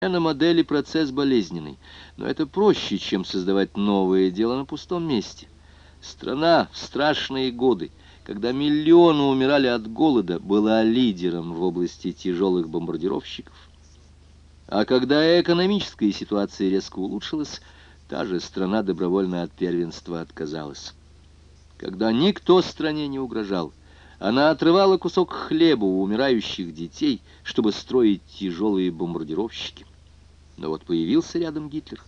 На модели процесс болезненный, но это проще, чем создавать новое дело на пустом месте. Страна в страшные годы, когда миллионы умирали от голода, была лидером в области тяжелых бомбардировщиков. А когда экономическая ситуация резко улучшилась, та же страна добровольно от первенства отказалась. Когда никто стране не угрожал, она отрывала кусок хлеба у умирающих детей, чтобы строить тяжелые бомбардировщики. Но вот появился рядом Гитлер.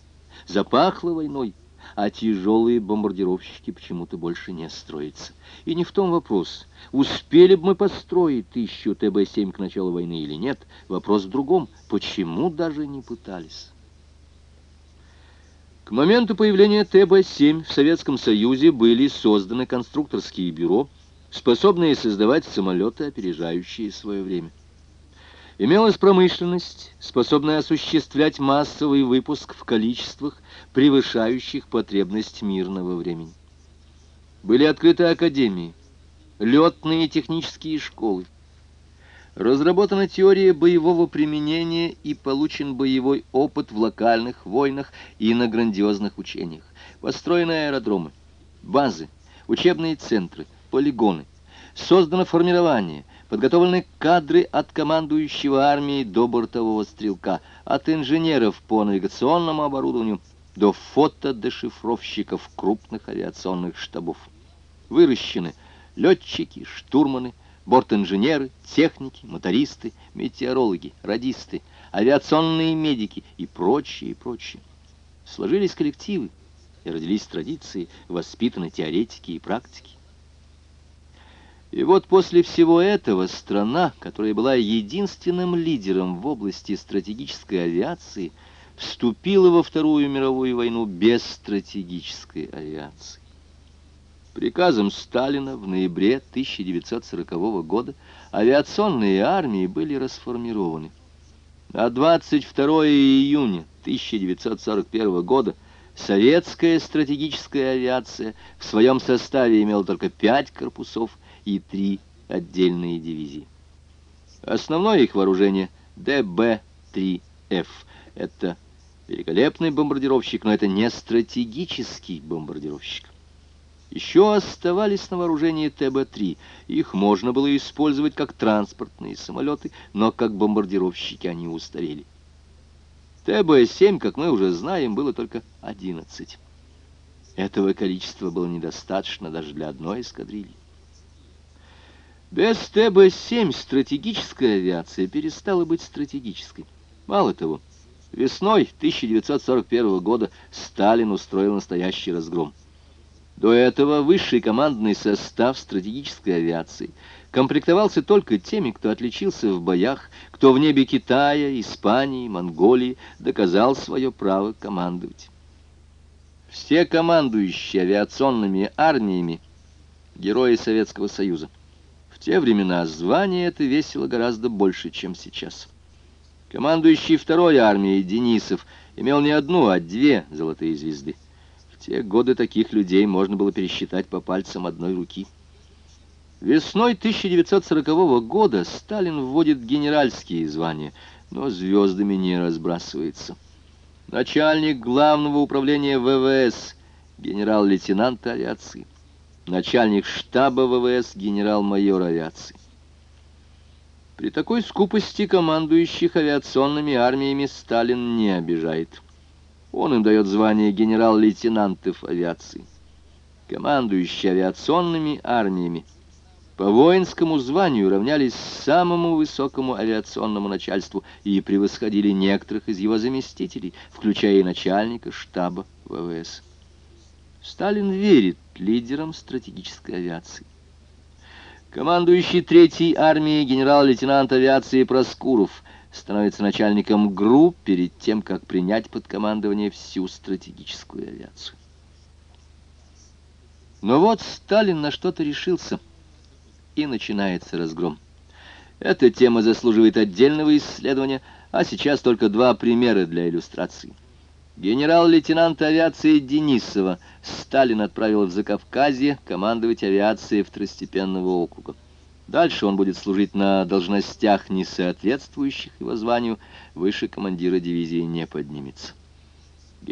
Запахло войной, а тяжелые бомбардировщики почему-то больше не строятся. И не в том вопрос, успели бы мы построить тысячу ТБ-7 к началу войны или нет. Вопрос в другом, почему даже не пытались. К моменту появления ТБ-7 в Советском Союзе были созданы конструкторские бюро, способные создавать самолеты, опережающие свое время. Имелась промышленность, способная осуществлять массовый выпуск в количествах, превышающих потребность мирного времени. Были открыты академии, летные технические школы. Разработана теория боевого применения и получен боевой опыт в локальных войнах и на грандиозных учениях. Построены аэродромы, базы, учебные центры, полигоны. Создано формирование, подготовлены кадры от командующего армией до бортового стрелка, от инженеров по навигационному оборудованию до фотодешифровщиков крупных авиационных штабов. Выращены летчики, штурманы, бортинженеры, техники, мотористы, метеорологи, радисты, авиационные медики и прочее, и прочее. Сложились коллективы и родились традиции, воспитаны теоретики и практики. И вот после всего этого страна, которая была единственным лидером в области стратегической авиации, вступила во Вторую мировую войну без стратегической авиации. Приказом Сталина в ноябре 1940 года авиационные армии были расформированы. А 22 июня 1941 года советская стратегическая авиация в своем составе имела только пять корпусов и три отдельные дивизии. Основное их вооружение ДБ-3Ф. Это великолепный бомбардировщик, но это не стратегический бомбардировщик. Еще оставались на вооружении ТБ-3. Их можно было использовать как транспортные самолеты, но как бомбардировщики они устарели. ТБ-7, как мы уже знаем, было только 11. Этого количества было недостаточно даже для одной эскадрильи. Без ТБ-7 стратегическая авиация перестала быть стратегической. Мало того, весной 1941 года Сталин устроил настоящий разгром. До этого высший командный состав стратегической авиации комплектовался только теми, кто отличился в боях, кто в небе Китая, Испании, Монголии доказал свое право командовать. Все командующие авиационными армиями – герои Советского Союза – те времена звание это весило гораздо больше, чем сейчас. Командующий второй армией Денисов имел не одну, а две золотые звезды. В те годы таких людей можно было пересчитать по пальцам одной руки. Весной 1940 года Сталин вводит генеральские звания, но звездами не разбрасывается. Начальник главного управления ВВС, генерал-лейтенант авиации начальник штаба ВВС генерал-майор авиации. При такой скупости командующих авиационными армиями Сталин не обижает. Он им дает звание генерал-лейтенантов авиации. Командующие авиационными армиями по воинскому званию равнялись самому высокому авиационному начальству и превосходили некоторых из его заместителей, включая и начальника штаба ВВС. Сталин верит лидерам стратегической авиации. Командующий Третьей армией генерал-лейтенант авиации Проскуров становится начальником групп перед тем, как принять под командование всю стратегическую авиацию. Но вот Сталин на что-то решился, и начинается разгром. Эта тема заслуживает отдельного исследования, а сейчас только два примера для иллюстрации. Генерал-лейтенант авиации Денисова Сталин отправил в Закавказье командовать авиацией второстепенного округа. Дальше он будет служить на должностях, не соответствующих его званию, выше командира дивизии не поднимется.